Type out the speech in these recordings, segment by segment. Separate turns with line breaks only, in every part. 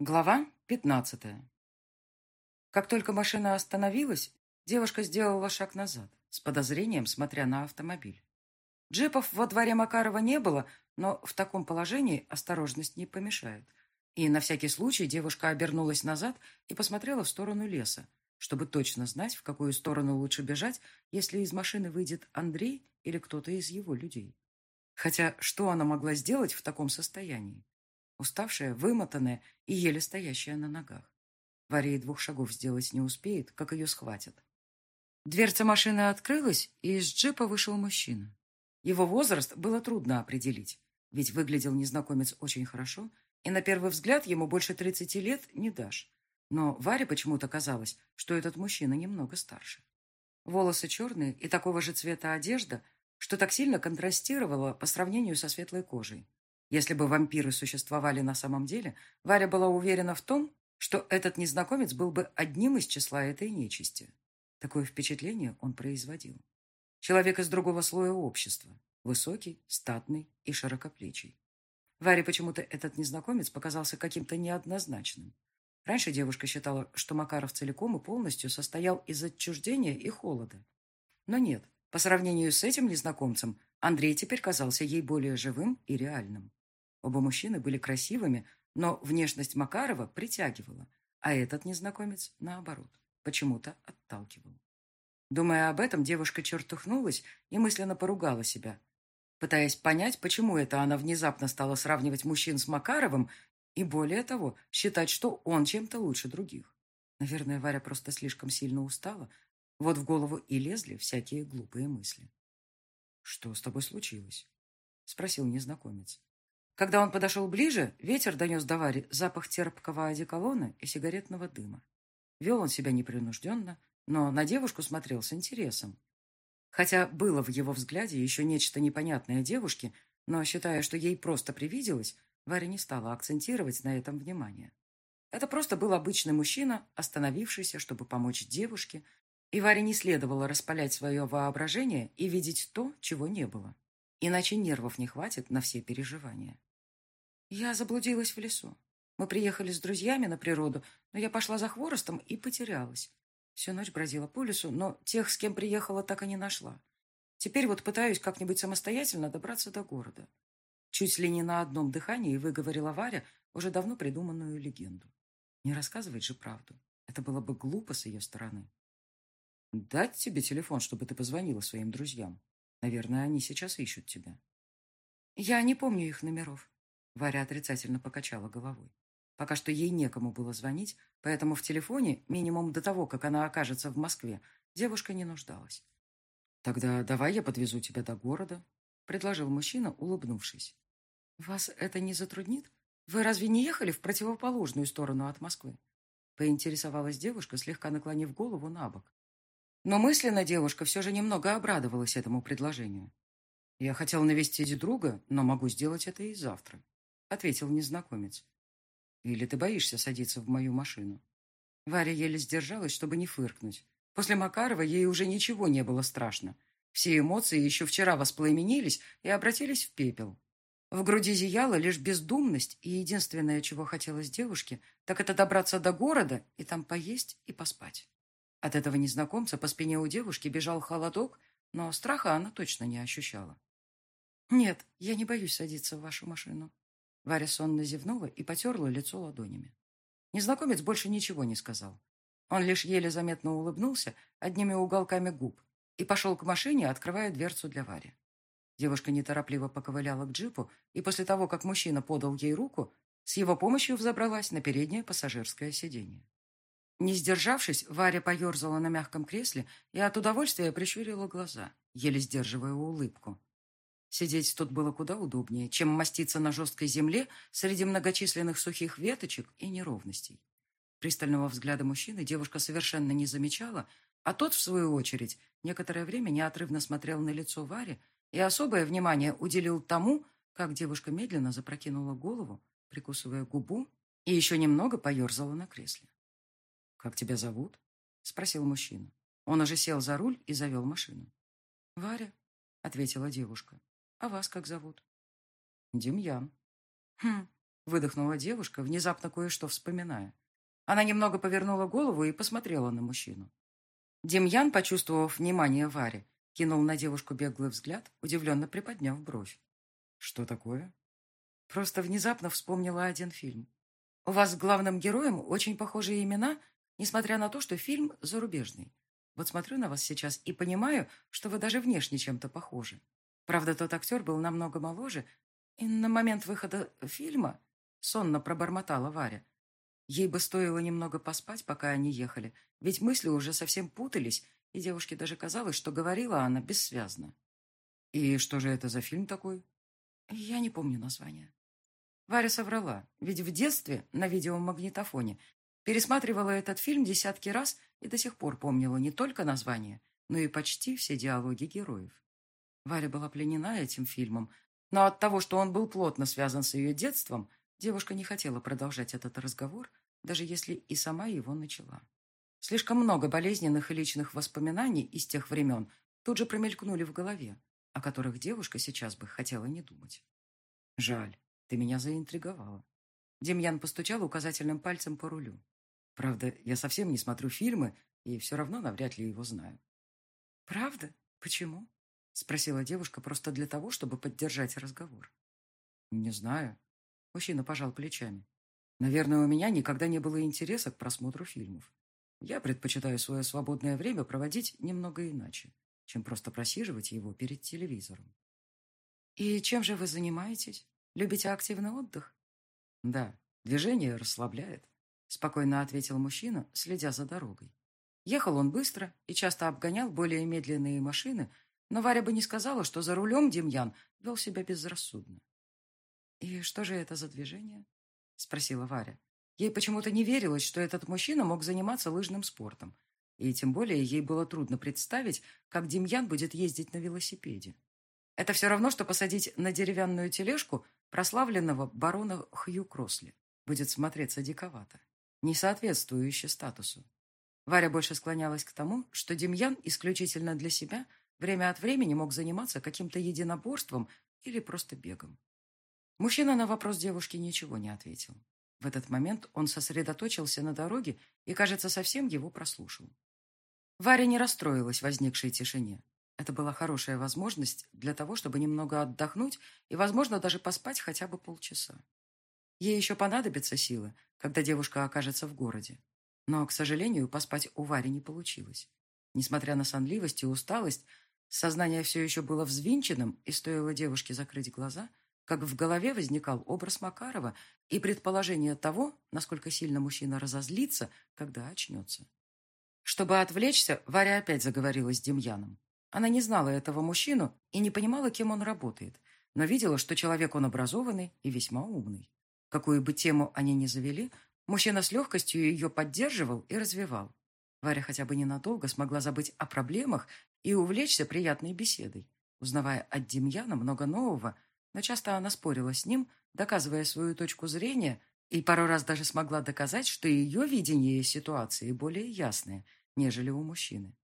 Глава 15. Как только машина остановилась, девушка сделала шаг назад, с подозрением смотря на автомобиль. Джипов во дворе Макарова не было, но в таком положении осторожность не помешает. И на всякий случай девушка обернулась назад и посмотрела в сторону леса, чтобы точно знать, в какую сторону лучше бежать, если из машины выйдет Андрей или кто-то из его людей. Хотя что она могла сделать в таком состоянии? Уставшая, вымотанная и еле стоящая на ногах. Варя и двух шагов сделать не успеет, как ее схватят. Дверца машины открылась, и из джипа вышел мужчина. Его возраст было трудно определить, ведь выглядел незнакомец очень хорошо, и на первый взгляд ему больше 30 лет не дашь. Но Варе почему-то казалось, что этот мужчина немного старше. Волосы черные и такого же цвета одежда, что так сильно контрастировало по сравнению со светлой кожей. Если бы вампиры существовали на самом деле, Варя была уверена в том, что этот незнакомец был бы одним из числа этой нечисти. Такое впечатление он производил. Человек из другого слоя общества. Высокий, статный и широкоплечий. Варе почему-то этот незнакомец показался каким-то неоднозначным. Раньше девушка считала, что Макаров целиком и полностью состоял из отчуждения и холода. Но нет, по сравнению с этим незнакомцем, Андрей теперь казался ей более живым и реальным. Оба мужчины были красивыми, но внешность Макарова притягивала, а этот незнакомец, наоборот, почему-то отталкивал. Думая об этом, девушка чертухнулась и мысленно поругала себя, пытаясь понять, почему это она внезапно стала сравнивать мужчин с Макаровым и, более того, считать, что он чем-то лучше других. Наверное, Варя просто слишком сильно устала, вот в голову и лезли всякие глупые мысли. «Что с тобой случилось?» — спросил незнакомец. Когда он подошел ближе, ветер донес до Вари запах терпкого одеколона и сигаретного дыма. Вел он себя непринужденно, но на девушку смотрел с интересом. Хотя было в его взгляде еще нечто непонятное девушке, но, считая, что ей просто привиделось, Варя не стала акцентировать на этом внимание. Это просто был обычный мужчина, остановившийся, чтобы помочь девушке, и Варе не следовало распалять свое воображение и видеть то, чего не было. Иначе нервов не хватит на все переживания. Я заблудилась в лесу. Мы приехали с друзьями на природу, но я пошла за хворостом и потерялась. Всю ночь бродила по лесу, но тех, с кем приехала, так и не нашла. Теперь вот пытаюсь как-нибудь самостоятельно добраться до города. Чуть ли не на одном дыхании выговорила Варя уже давно придуманную легенду. Не рассказывать же правду. Это было бы глупо с ее стороны. Дать тебе телефон, чтобы ты позвонила своим друзьям. Наверное, они сейчас ищут тебя. Я не помню их номеров. Варя отрицательно покачала головой. Пока что ей некому было звонить, поэтому в телефоне, минимум до того, как она окажется в Москве, девушка не нуждалась. «Тогда давай я подвезу тебя до города», — предложил мужчина, улыбнувшись. «Вас это не затруднит? Вы разве не ехали в противоположную сторону от Москвы?» Поинтересовалась девушка, слегка наклонив голову на бок. Но мысленно девушка все же немного обрадовалась этому предложению. «Я хотел навестить друга, но могу сделать это и завтра», — ответил незнакомец. «Или ты боишься садиться в мою машину?» Варя еле сдержалась, чтобы не фыркнуть. После Макарова ей уже ничего не было страшно. Все эмоции еще вчера воспламенились и обратились в пепел. В груди зияла лишь бездумность, и единственное, чего хотелось девушке, так это добраться до города и там поесть и поспать. От этого незнакомца по спине у девушки бежал холодок, но страха она точно не ощущала. «Нет, я не боюсь садиться в вашу машину», Варя сонно зевнула и потерла лицо ладонями. Незнакомец больше ничего не сказал. Он лишь еле заметно улыбнулся одними уголками губ и пошел к машине, открывая дверцу для Вари. Девушка неторопливо поковыляла к джипу, и после того, как мужчина подал ей руку, с его помощью взобралась на переднее пассажирское сиденье. Не сдержавшись, Варя поерзала на мягком кресле и от удовольствия прищурила глаза, еле сдерживая улыбку. Сидеть тут было куда удобнее, чем маститься на жесткой земле среди многочисленных сухих веточек и неровностей. Пристального взгляда мужчины девушка совершенно не замечала, а тот, в свою очередь, некоторое время неотрывно смотрел на лицо Вари и особое внимание уделил тому, как девушка медленно запрокинула голову, прикусывая губу, и еще немного поерзала на кресле. «Как тебя зовут?» — спросил мужчина. Он уже сел за руль и завел машину. «Варя», — ответила девушка. А вас как зовут? Демьян. Хм, выдохнула девушка, внезапно кое-что вспоминая. Она немного повернула голову и посмотрела на мужчину. Демьян, почувствовав внимание Вари, кинул на девушку беглый взгляд, удивленно приподняв бровь. «Что такое?» Просто внезапно вспомнила один фильм. «У вас с главным героем очень похожие имена, несмотря на то, что фильм зарубежный. Вот смотрю на вас сейчас и понимаю, что вы даже внешне чем-то похожи. Правда, тот актер был намного моложе, и на момент выхода фильма сонно пробормотала Варя. Ей бы стоило немного поспать, пока они ехали, ведь мысли уже совсем путались, и девушке даже казалось, что говорила она бессвязно. «И что же это за фильм такой?» «Я не помню название». Варя соврала, ведь в детстве на видеомагнитофоне пересматривала этот фильм десятки раз и до сих пор помнила не только название, но и почти все диалоги героев. Варя была пленена этим фильмом, но от того, что он был плотно связан с ее детством, девушка не хотела продолжать этот разговор, даже если и сама его начала. Слишком много болезненных и личных воспоминаний из тех времен тут же промелькнули в голове, о которых девушка сейчас бы хотела не думать. «Жаль, ты меня заинтриговала». Демьян постучал указательным пальцем по рулю. «Правда, я совсем не смотрю фильмы и все равно навряд ли его знаю». «Правда? Почему?» — спросила девушка просто для того, чтобы поддержать разговор. «Не знаю». Мужчина пожал плечами. «Наверное, у меня никогда не было интереса к просмотру фильмов. Я предпочитаю свое свободное время проводить немного иначе, чем просто просиживать его перед телевизором. «И чем же вы занимаетесь? Любите активный отдых?» «Да, движение расслабляет», — спокойно ответил мужчина, следя за дорогой. Ехал он быстро и часто обгонял более медленные машины, но Варя бы не сказала, что за рулем Демьян вел себя безрассудно. «И что же это за движение?» — спросила Варя. Ей почему-то не верилось, что этот мужчина мог заниматься лыжным спортом. И тем более ей было трудно представить, как Демьян будет ездить на велосипеде. Это все равно, что посадить на деревянную тележку прославленного барона Хью Кросли. Будет смотреться диковато, не соответствующе статусу. Варя больше склонялась к тому, что Демьян исключительно для себя время от времени мог заниматься каким-то единоборством или просто бегом. Мужчина на вопрос девушки ничего не ответил. В этот момент он сосредоточился на дороге и, кажется, совсем его прослушал. Варя не расстроилась возникшей тишине. Это была хорошая возможность для того, чтобы немного отдохнуть и, возможно, даже поспать хотя бы полчаса. Ей еще понадобятся силы, когда девушка окажется в городе. Но, к сожалению, поспать у Вари не получилось. Несмотря на сонливость и усталость, сознание все еще было взвинченным, и стоило девушке закрыть глаза – как в голове возникал образ Макарова и предположение того, насколько сильно мужчина разозлится, когда очнется. Чтобы отвлечься, Варя опять заговорила с Демьяном. Она не знала этого мужчину и не понимала, кем он работает, но видела, что человек он образованный и весьма умный. Какую бы тему они ни завели, мужчина с легкостью ее поддерживал и развивал. Варя хотя бы ненадолго смогла забыть о проблемах и увлечься приятной беседой, узнавая от Демьяна много нового – но часто она спорила с ним, доказывая свою точку зрения, и пару раз даже смогла доказать, что ее видение ситуации более ясное, нежели у мужчины.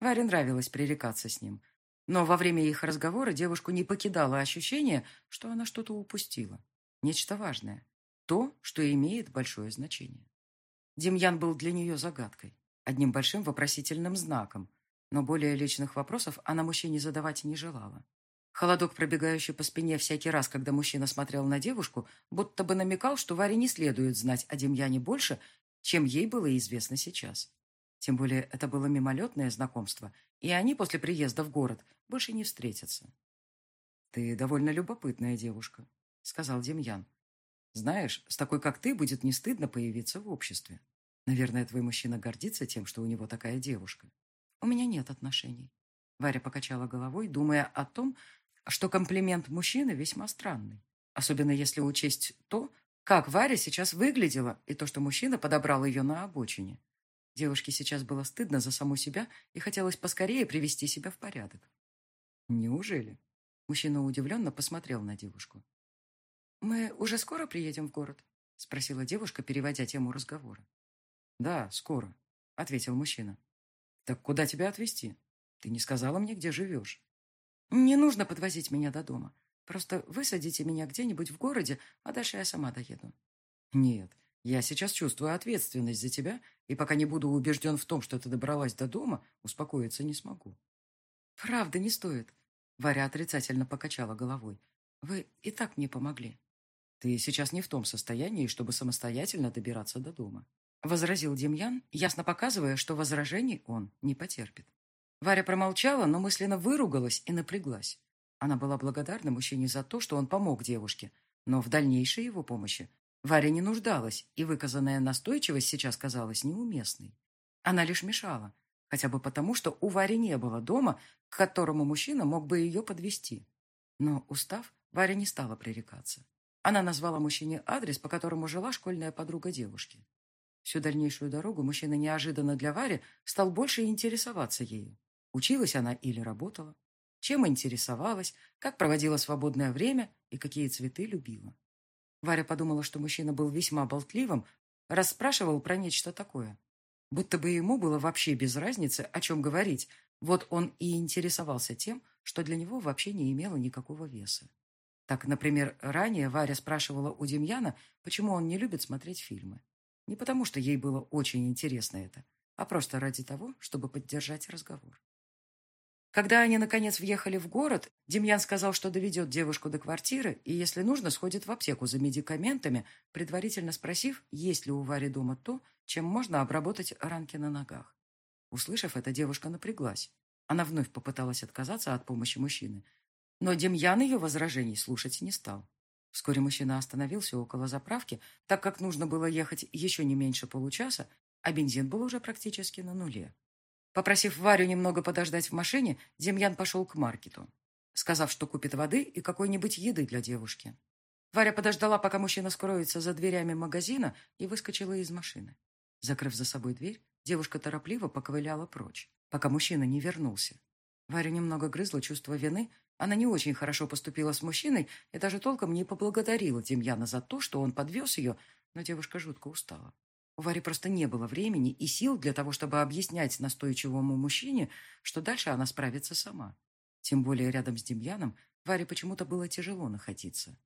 Варе нравилось пререкаться с ним, но во время их разговора девушку не покидало ощущение, что она что-то упустила. Нечто важное. То, что имеет большое значение. Демьян был для нее загадкой, одним большим вопросительным знаком, но более личных вопросов она мужчине задавать не желала. Холодок, пробегающий по спине всякий раз, когда мужчина смотрел на девушку, будто бы намекал, что Варе не следует знать о Демьяне больше, чем ей было известно сейчас. Тем более это было мимолетное знакомство, и они после приезда в город больше не встретятся. «Ты довольно любопытная девушка», — сказал Демьян. «Знаешь, с такой, как ты, будет не стыдно появиться в обществе. Наверное, твой мужчина гордится тем, что у него такая девушка». «У меня нет отношений». Варя покачала головой, думая о том, что комплимент мужчины весьма странный. Особенно если учесть то, как Варя сейчас выглядела, и то, что мужчина подобрал ее на обочине. Девушке сейчас было стыдно за саму себя и хотелось поскорее привести себя в порядок. «Неужели?» Мужчина удивленно посмотрел на девушку. «Мы уже скоро приедем в город?» спросила девушка, переводя тему разговора. «Да, скоро», — ответил мужчина. «Так куда тебя отвезти? Ты не сказала мне, где живешь». «Не нужно подвозить меня до дома. Просто высадите меня где-нибудь в городе, а дальше я сама доеду». «Нет, я сейчас чувствую ответственность за тебя, и пока не буду убежден в том, что ты добралась до дома, успокоиться не смогу». «Правда, не стоит», — Варя отрицательно покачала головой. «Вы и так мне помогли». «Ты сейчас не в том состоянии, чтобы самостоятельно добираться до дома», — возразил Демьян, ясно показывая, что возражений он не потерпит. Варя промолчала, но мысленно выругалась и напряглась. Она была благодарна мужчине за то, что он помог девушке, но в дальнейшей его помощи Варя не нуждалась, и выказанная настойчивость сейчас казалась неуместной. Она лишь мешала, хотя бы потому, что у Вари не было дома, к которому мужчина мог бы ее подвести. Но, устав, Варя не стала пререкаться. Она назвала мужчине адрес, по которому жила школьная подруга девушки. Всю дальнейшую дорогу мужчина неожиданно для Вари стал больше интересоваться ею. Училась она или работала, чем интересовалась, как проводила свободное время и какие цветы любила. Варя подумала, что мужчина был весьма болтливым, расспрашивал про нечто такое. Будто бы ему было вообще без разницы, о чем говорить. Вот он и интересовался тем, что для него вообще не имело никакого веса. Так, например, ранее Варя спрашивала у Демьяна, почему он не любит смотреть фильмы. Не потому, что ей было очень интересно это, а просто ради того, чтобы поддержать разговор. Когда они, наконец, въехали в город, Демьян сказал, что доведет девушку до квартиры и, если нужно, сходит в аптеку за медикаментами, предварительно спросив, есть ли у Вари дома то, чем можно обработать ранки на ногах. Услышав это, девушка напряглась. Она вновь попыталась отказаться от помощи мужчины. Но Демьян ее возражений слушать не стал. Вскоре мужчина остановился около заправки, так как нужно было ехать еще не меньше получаса, а бензин был уже практически на нуле. Попросив Варю немного подождать в машине, Демьян пошел к маркету, сказав, что купит воды и какой-нибудь еды для девушки. Варя подождала, пока мужчина скроется за дверями магазина и выскочила из машины. Закрыв за собой дверь, девушка торопливо поковыляла прочь, пока мужчина не вернулся. Варя немного грызла чувство вины. Она не очень хорошо поступила с мужчиной и даже толком не поблагодарила Демьяна за то, что он подвез ее, но девушка жутко устала. У Вари просто не было времени и сил для того, чтобы объяснять настойчивому мужчине, что дальше она справится сама. Тем более рядом с Демьяном Варе почему-то было тяжело находиться.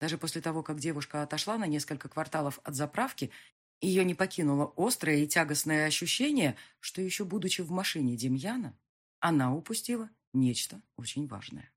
Даже после того, как девушка отошла на несколько кварталов от заправки, ее не покинуло острое и тягостное ощущение, что еще будучи в машине Демьяна, она упустила нечто очень важное.